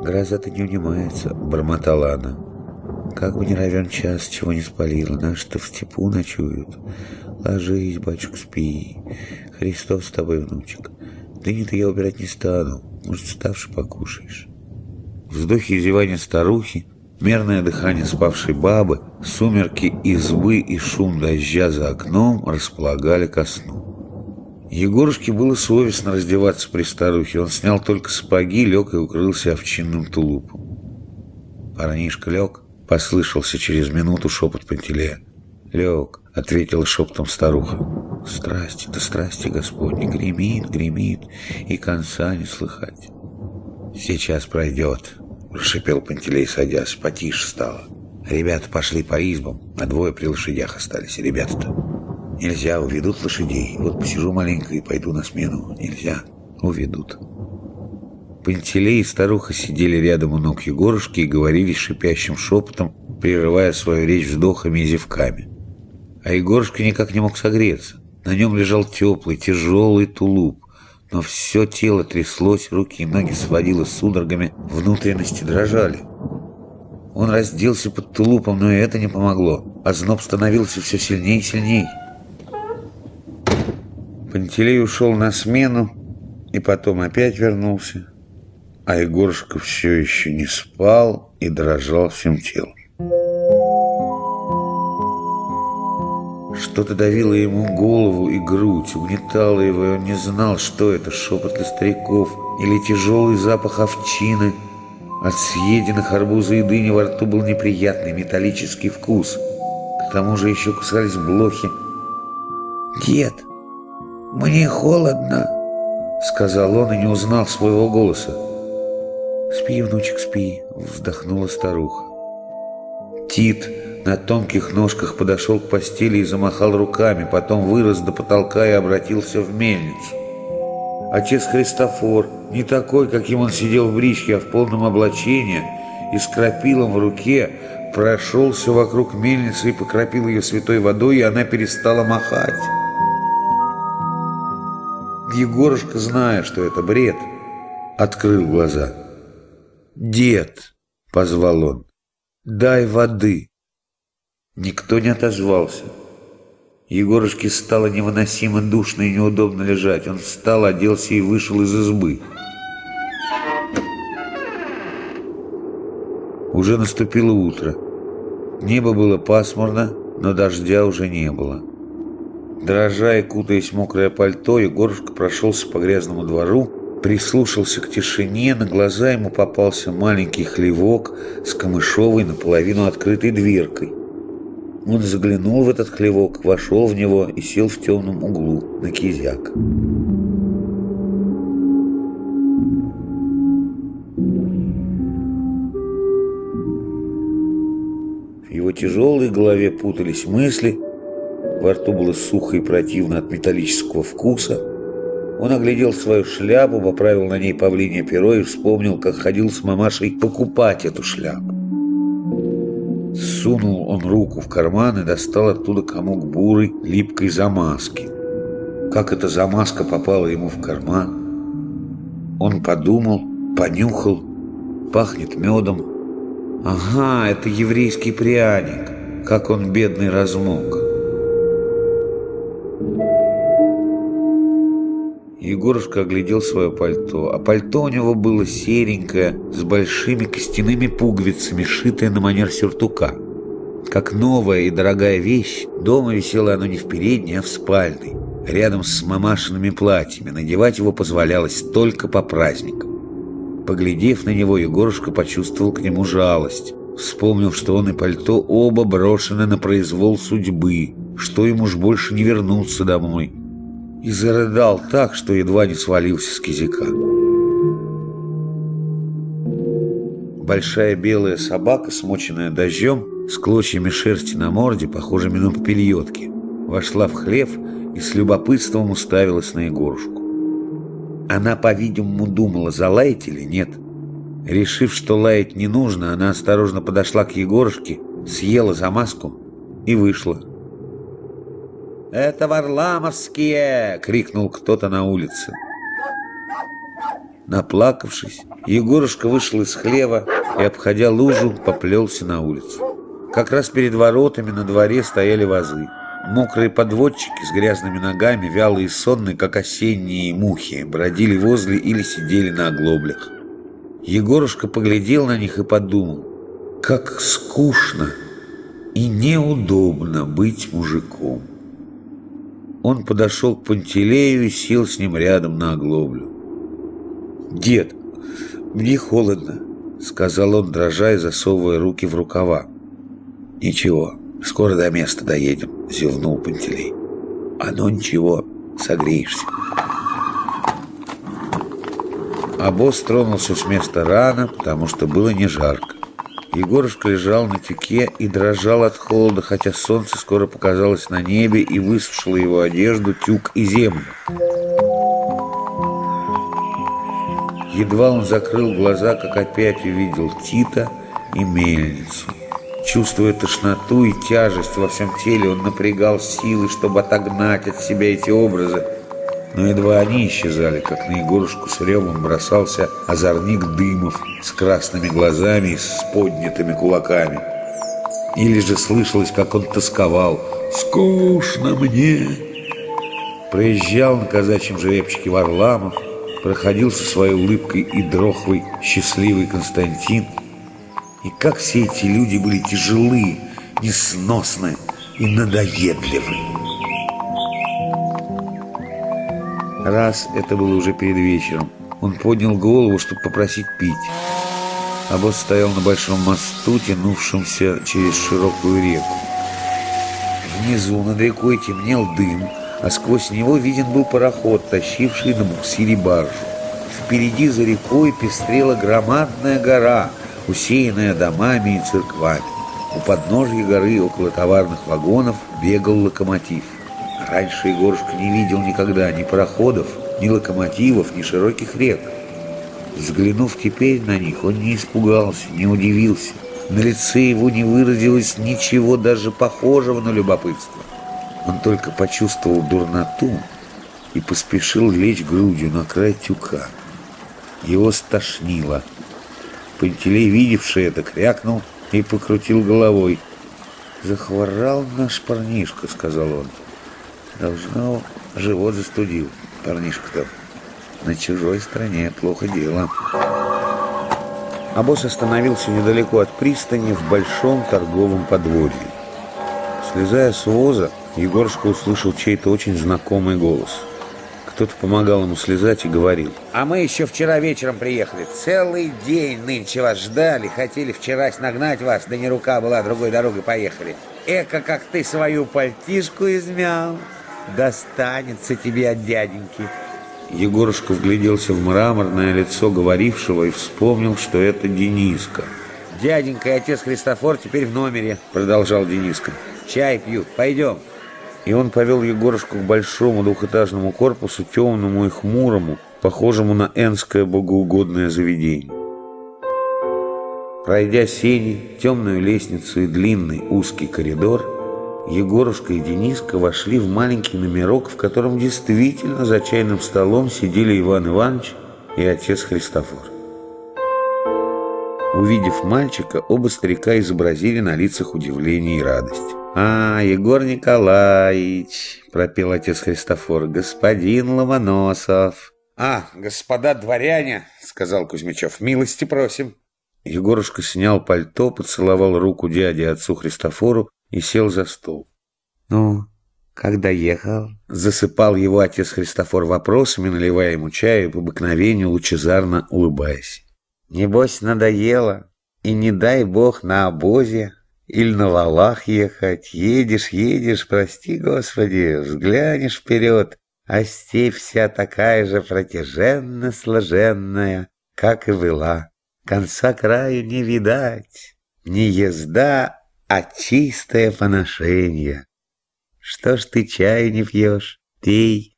Гроза-то не унимается, бормотала она. Как бы не равен час, чего не спалила, наши-то в степу ночуют. Ложись, батюшка, спи. Христос с тобой, внучек. Дыню-то я убирать не стану, может, ставши покушаешь. Вздохи и зевания старухи, мерное дыхание спавшей бабы, сумерки избы и шум дождя за окном располагали ко сну. Егорушке было совестно раздеваться при старухе. Он снял только сапоги, лег и укрылся овчинным тулупом. Парнишка лег, послышался через минуту шепот Пантелея. «Лег», — ответила шепотом старуха. «Страсти, да страсти Господни, гремит, гремит, и конца не слыхать». «Сейчас пройдет», — прошипел Пантелей, садясь, потише стало. Ребята пошли по избам, а двое при лошадях остались, ребята-то. Нельзя, уведут лошадей. Вот посижу маленько и пойду на смену. Нельзя, уведут. Пантелей и старуха сидели рядом у ног Егорушки и говорили шипящим шепотом, прерывая свою речь вздохами и зевками. А Егорушка никак не мог согреться. На нем лежал теплый, тяжелый тулуп, но все тело тряслось, руки и ноги сводило судорогами, внутренности дрожали. Он разделся под тулупом, но и это не помогло, а зноб становился все сильнее и сильнее. Пантелей ушел на смену и потом опять вернулся, а Егорушка все еще не спал и дрожал всем телом. Что-то давило ему голову и грудь, угнетало его, и он не знал, что это, шепот ли стариков или тяжелый запах овчины. От съеденных арбуза и дыни во рту был неприятный металлический вкус. К тому же еще кусались блохи. «Дед!» «Мне холодно», — сказал он и не узнал своего голоса. «Спи, внучек, спи», — вздохнула старуха. Тит на тонких ножках подошел к постели и замахал руками, потом вырос до потолка и обратился в мельницу. Отец Христофор, не такой, каким он сидел в бричке, а в полном облачении и с крапилом в руке, прошелся вокруг мельницы и покропил ее святой водой, и она перестала махать. Егорушка, зная, что это бред, открыл глаза. «Дед!» — позвал он. «Дай воды!» Никто не отозвался. Егорушке стало невыносимо душно и неудобно лежать. Он встал, оделся и вышел из избы. Уже наступило утро. Небо было пасмурно, но дождя уже не было. Дрожа и кутаясь в мокрое пальто, Егорушка прошелся по грязному двору, прислушался к тишине, на глаза ему попался маленький хлевок с камышовой наполовину открытой дверкой. Он заглянул в этот хлевок, вошел в него и сел в темном углу на кизяк. В его тяжелой голове путались мысли, во рту было сухо и противно от металлического вкуса. Он оглядел свою шляпу, поправил на ней павлинье перо и вспомнил, как ходил с мамашей покупать эту шляпу. Сунул он руку в карман и достал оттуда комок бурой, липкой замазки. Как эта замазка попала ему в карман? Он подумал, понюхал, пахнет медом. Ага, это еврейский пряник, как он бедный размок. Егорушка оглядел свое пальто, а пальто у него было серенькое, с большими костяными пуговицами, шитое на манер сюртука. Как новая и дорогая вещь, дома висело оно не в передней, а в спальной, рядом с мамашиными платьями. Надевать его позволялось только по праздникам. Поглядев на него, Егорушка почувствовал к нему жалость. Вспомнил, что он и пальто оба брошены на произвол судьбы, что ему уж больше не вернуться домой и зарыдал так, что едва не свалился с кизика. Большая белая собака, смоченная дождем, с клочьями шерсти на морде, похожими на попельотки, вошла в хлев и с любопытством уставилась на Егорушку. Она, по-видимому, думала, залаять или нет. Решив, что лаять не нужно, она осторожно подошла к Егорушке, съела замазку и вышла. «Это варламовские!» — крикнул кто-то на улице. Наплакавшись, Егорушка вышел из хлева и, обходя лужу, поплелся на улицу. Как раз перед воротами на дворе стояли вазы. Мокрые подводчики с грязными ногами, вялые и сонные, как осенние мухи, бродили возле или сидели на оглоблях. Егорушка поглядел на них и подумал, как скучно и неудобно быть мужиком. Он подошел к Пантелею и сел с ним рядом на оглоблю. «Дед, мне холодно», — сказал он, дрожа и засовывая руки в рукава. «Ничего, скоро до места доедем», — зевнул Пантелей. «А ну ничего, согреешься». Босс тронулся с места рано, потому что было не жарко. Егорушка лежал на тюке и дрожал от холода, хотя солнце скоро показалось на небе и высушило его одежду, тюк и землю. Едва он закрыл глаза, как опять увидел Тита и мельницу. Чувствуя тошноту и тяжесть во всем теле, он напрягал силы, чтобы отогнать от себя эти образы. Но едва они исчезали, как на Егорушку с ревом бросался озорник Дымов с красными глазами и с поднятыми кулаками. Или же слышалось, как он тосковал «Скучно мне!» Проезжал на казачьем жеребчике Варламов, проходил со своей улыбкой и дрохвой счастливый Константин. И как все эти люди были тяжелы, несносны и надоедливы. Раз это было уже перед вечером. Он поднял голову, чтобы попросить пить. А босс стоял на большом мосту, тянувшемся через широкую реку. Внизу над рекой темнел дым, а сквозь него виден был пароход, тащивший на буксире баржу. Впереди за рекой пестрела громадная гора, усеянная домами и церквами. У подножья горы около товарных вагонов бегал локомотив. Раньше Егорушка не видел никогда ни пароходов, ни локомотивов, ни широких рек. Взглянув теперь на них, он не испугался, не удивился. На лице его не выразилось ничего даже похожего на любопытство. Он только почувствовал дурноту и поспешил лечь грудью на край тюка. Его стошнило. Пантелей, видевший это, крякнул и покрутил головой. «Захворал наш парнишка», — сказал он. «Должно, живот застудил парнишка-то. На чужой стороне плохо дело». А остановился недалеко от пристани в большом торговом подворье. Слезая с воза, Егорушка услышал чей-то очень знакомый голос. Кто-то помогал ему слезать и говорил. «А мы еще вчера вечером приехали. Целый день нынче вас ждали. Хотели вчера нагнать вас, да не рука была, другой дорогой поехали. Эка, как ты свою пальтишку измял. Достанется тебе от дяденьки». Егорушка вгляделся в мраморное лицо говорившего и вспомнил, что это Дениска. «Дяденька и отец Христофор теперь в номере», — продолжал Дениска. «Чай пьют. Пойдем» и он повел Егорушку к большому двухэтажному корпусу, темному и хмурому, похожему на энское богоугодное заведение. Пройдя сени, темную лестницу и длинный узкий коридор, Егорушка и Дениска вошли в маленький номерок, в котором действительно за чайным столом сидели Иван Иванович и отец Христофор. Увидев мальчика, оба старика изобразили на лицах удивление и радость. «А, Егор Николаевич!» — пропел отец Христофор. «Господин Ломоносов!» «А, господа дворяне!» — сказал Кузьмичев. «Милости просим!» Егорушка снял пальто, поцеловал руку дяде отцу Христофору и сел за стол. «Ну, когда ехал?» Засыпал его отец Христофор вопросами, наливая ему чаю по обыкновению, лучезарно улыбаясь. «Небось, надоело, и не дай бог на обозе или на валах ехать. Едешь, едешь, прости, Господи, взглянешь вперед, а степь вся такая же протяженно-сложенная, как и была. Конца краю не видать, не езда, а чистое поношение. Что ж ты чай не пьешь? Пей.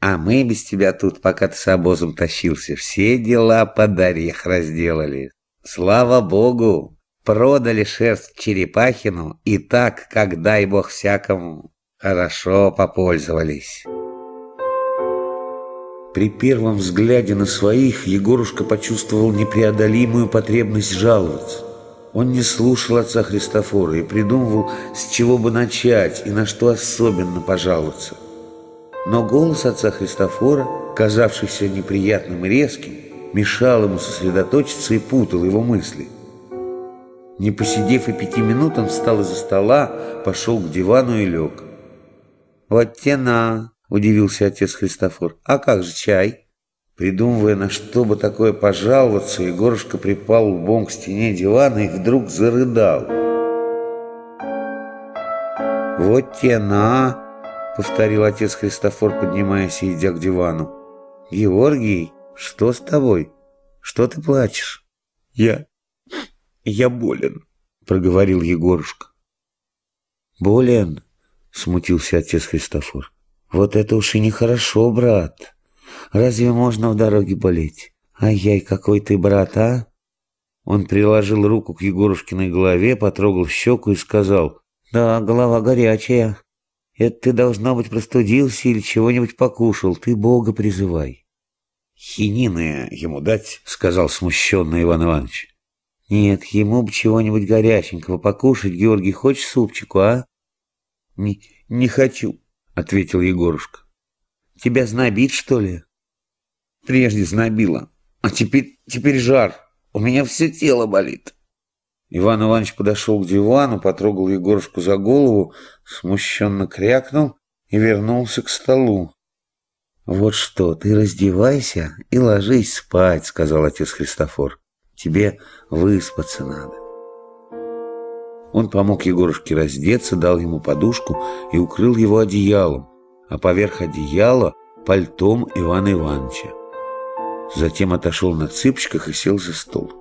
А мы без тебя тут, пока ты с обозом тащился, все дела под орех разделали. Слава Богу, Продали шерсть черепахину и так, как дай бог всякому, хорошо попользовались. При первом взгляде на своих Егорушка почувствовал непреодолимую потребность жаловаться. Он не слушал отца Христофора и придумывал, с чего бы начать и на что особенно пожаловаться. Но голос отца Христофора, казавшийся неприятным и резким, мешал ему сосредоточиться и путал его мысли. Не посидев и пяти минут, он встал из-за стола, пошел к дивану и лег. «Вот тена!» — удивился отец Христофор. «А как же чай?» Придумывая, на что бы такое пожаловаться, Егорушка припал лбом к стене дивана и вдруг зарыдал. «Вот тена!» — повторил отец Христофор, поднимаясь и идя к дивану. «Георгий, что с тобой? Что ты плачешь?» «Я... я болен», — проговорил Егорушка. «Болен?» — смутился отец Христофор. «Вот это уж и нехорошо, брат. Разве можно в дороге болеть? Ай-яй, какой ты брат, а?» Он приложил руку к Егорушкиной голове, потрогал щеку и сказал, «Да, голова горячая. Это ты, должно быть, простудился или чего-нибудь покушал. Ты Бога призывай». «Хинины ему дать?» — сказал смущенный Иван Иванович. «Нет, ему бы чего-нибудь горяченького покушать. Георгий, хочешь супчику, а?» «Не, не хочу», — ответил Егорушка. «Тебя знобит, что ли?» «Прежде знобило, а теперь, теперь жар. У меня все тело болит». Иван Иванович подошел к дивану, потрогал Егорушку за голову, смущенно крякнул и вернулся к столу. «Вот что, ты раздевайся и ложись спать», — сказал отец Христофор. «Тебе выспаться надо». Он помог Егорушке раздеться, дал ему подушку и укрыл его одеялом, а поверх одеяла — пальтом Ивана Ивановича. Затем отошел на цыпочках и сел за стол.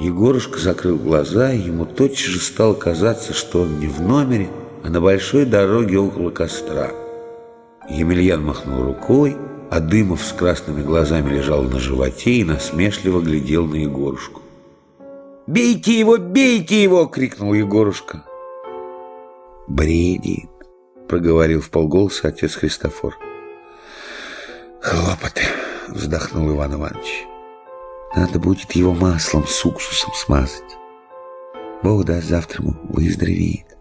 Егорушка закрыл глаза, и ему тотчас же стало казаться, что он не в номере, а на большой дороге около костра. Емельян махнул рукой, а Дымов с красными глазами лежал на животе и насмешливо глядел на Егорушку. «Бейте его, бейте его!» — крикнул Егорушка. «Бредит», — проговорил в полголоса отец Христофор. «Хлопоты!» — вздохнул Иван Иванович. «Надо будет его маслом с уксусом смазать. Бог даст, завтра ему выздоровеет».